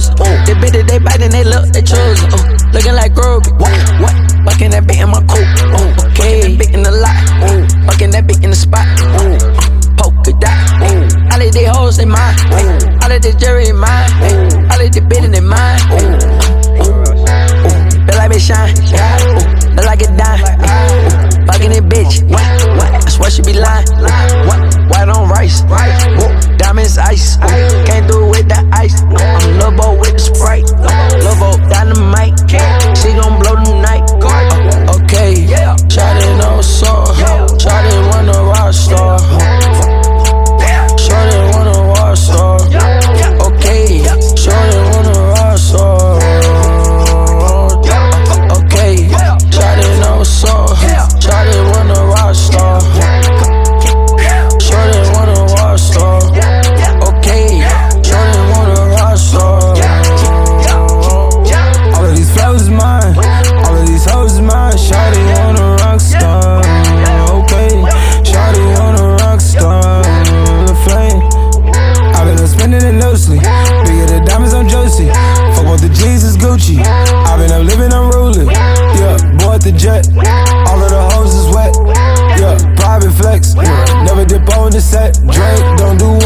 they bit biting, they look, they chosen. Oh, looking like Groby. What? What? Fucking that bitch in my coat. Oh, okay. Big in the lot. Oh, fucking that bitch in the spot. Oh, polka dot. Oh, all of these hoes, they mine. Oh, all of this in mine. Oh, all of this bitch in their mind. Oh, oh, oh, feel like it shine. Oh, feel like it die. Oh, fucking it, bitch. What? What? I swear she be lying. What? White on rice. Whoa, diamonds ice. Whoa, can't do it with the ice. I'm Yeah, private flex. Never dip on the set. Drake don't do